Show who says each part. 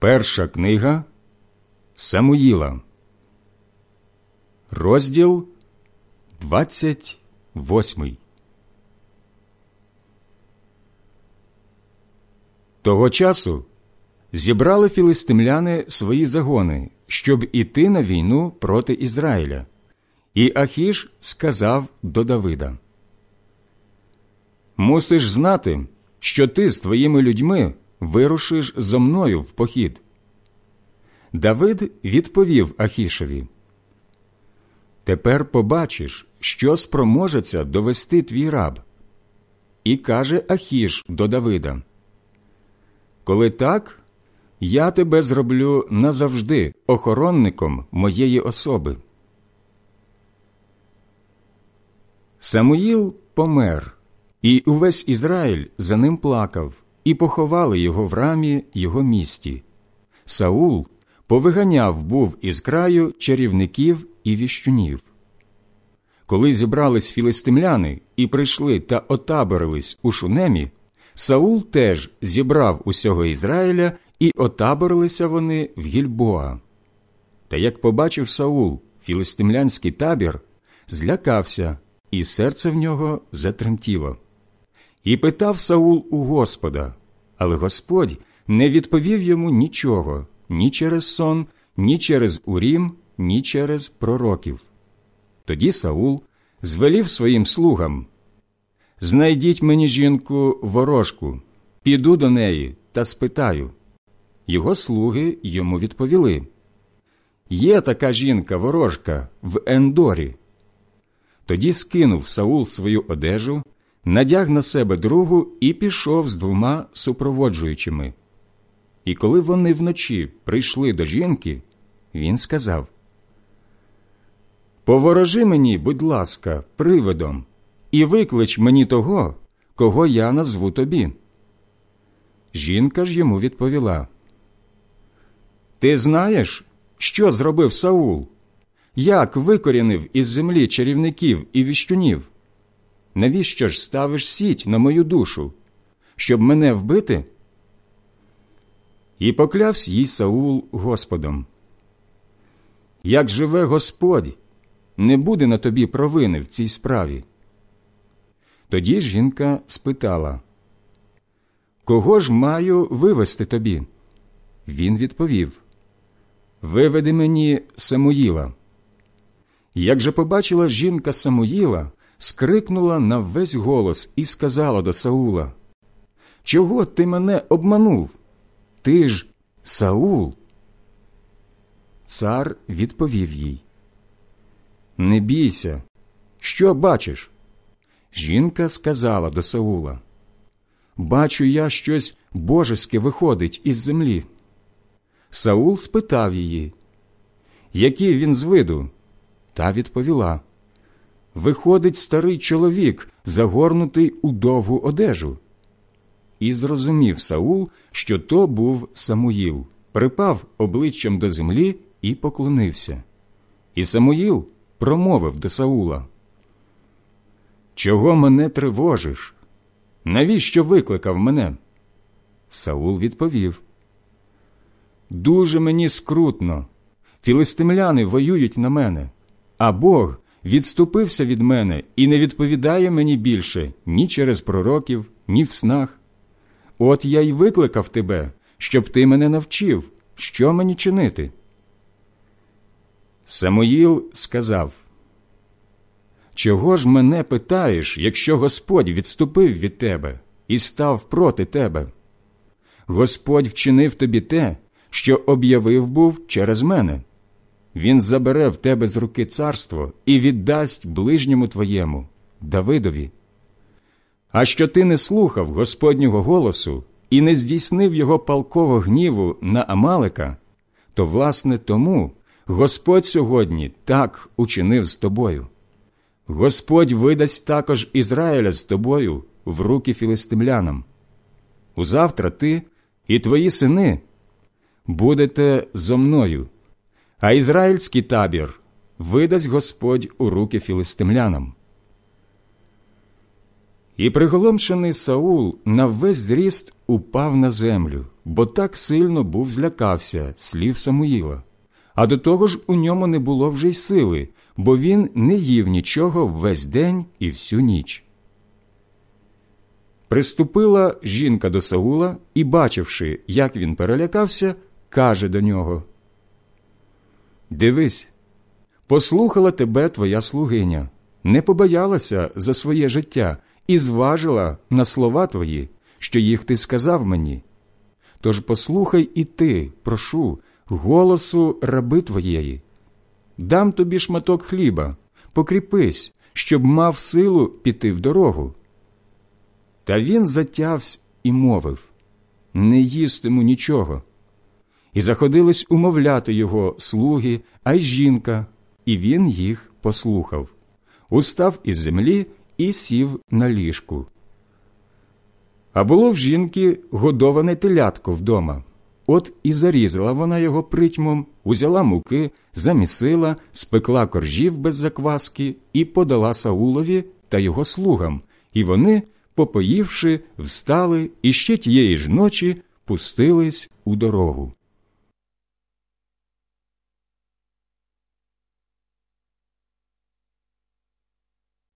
Speaker 1: Перша книга Самуїла, розділ 28. Того часу зібрали філистимляни свої загони, щоб іти на війну проти Ізраїля. І Ахіш сказав до Давида: Мусиш знати, що ти з твоїми людьми вирушиш зо мною в похід. Давид відповів Ахішеві: Тепер побачиш, що спроможеться довести твій раб. І каже Ахіш до Давида: Коли так, я тебе зроблю назавжди охоронником моєї особи. Самуїл помер, і увесь Ізраїль за ним плакав, і поховали його в рамі його місті. Саул повиганяв був із краю чарівників і віщунів. Коли зібрались філистимляни і прийшли та отаборились у шунемі, Саул теж зібрав усього Ізраїля, і отаборилися вони в Гільбоа. Та як побачив Саул філистимлянський табір, злякався, і серце в нього затремтіло. І питав Саул у Господа, але Господь не відповів йому нічого ні через сон, ні через Урім, ні через пророків. Тоді Саул звелів своїм слугам Знайдіть мені жінку ворожку, піду до неї та спитаю. Його слуги йому відповіли Є така жінка ворожка в Ендорі. Тоді скинув Саул свою одежу, надяг на себе другу і пішов з двома супроводжуючими. І коли вони вночі прийшли до жінки, він сказав Поворожи мені, будь ласка, привидом, і виклич мені того, кого я назву тобі. Жінка ж йому відповіла Ти знаєш, що зробив Саул? Як викорінив із землі чарівників і віщунів? Навіщо ж ставиш сіть на мою душу, щоб мене вбити? І поклявсь їй Саул Господом. Як живе Господь, не буде на тобі провини в цій справі. Тоді жінка спитала Кого ж маю вивести тобі? Він відповів Виведи мені Самуїла. Як же побачила жінка Самуїла, скрикнула на весь голос і сказала до Саула Чого ти мене обманув? Ти ж Саул. Цар відповів їй Не бійся, що бачиш? Жінка сказала до Саула Бачу я щось божеське виходить із землі. Саул спитав її, який він з виду, та відповіла Виходить старий чоловік, загорнутий у довгу одежу. І зрозумів Саул, що то був Самуїл, припав обличчям до землі і поклонився. І Самуїл промовив до Саула Чого мене тривожиш? Навіщо викликав мене? Саул відповів Дуже мені скрутно. Філистимляни воюють на мене, а Бог відступився від мене і не відповідає мені більше ні через пророків, ні в снах. От я й викликав тебе, щоб ти мене навчив, що мені чинити. Самоїл сказав Чого ж мене питаєш, якщо Господь відступив від тебе і став проти тебе? Господь вчинив тобі те, що об'явив був через мене. Він забере в тебе з руки царство і віддасть ближньому твоєму, Давидові. А що ти не слухав Господнього голосу і не здійснив його палкового гніву на Амалика, то, власне, тому Господь сьогодні так учинив з тобою. Господь видасть також Ізраїля з тобою в руки філистимлянам. Узавтра ти і твої сини будете зо мною, а ізраїльський табір видасть Господь у руки філистимлянам. І приголомшений Саул на весь зріст упав на землю, бо так сильно був злякався слів Самуїла. А до того ж у ньому не було вже й сили, бо він не їв нічого весь день і всю ніч. Приступила жінка до Саула і, бачивши, як він перелякався, каже до нього Дивись, послухала тебе твоя слугиня, не побоялася за своє життя і зважила на слова твої, що їх ти сказав мені. Тож послухай і ти, прошу, голосу раби твоєї. Дам тобі шматок хліба, покріпись, щоб мав силу піти в дорогу. Та він затявсь і мовив не їстиму нічого. І заходились умовляти його слуги, а й жінка, і він їх послухав, устав із землі і сів на ліжку. А було в жінки годоване телятко вдома. От і зарізала вона його притьмом, узяла муки, замісила, спекла коржів без закваски і подала Саулові та його слугам, і вони, попоївши, встали і ще тієї ж ночі пустились у дорогу.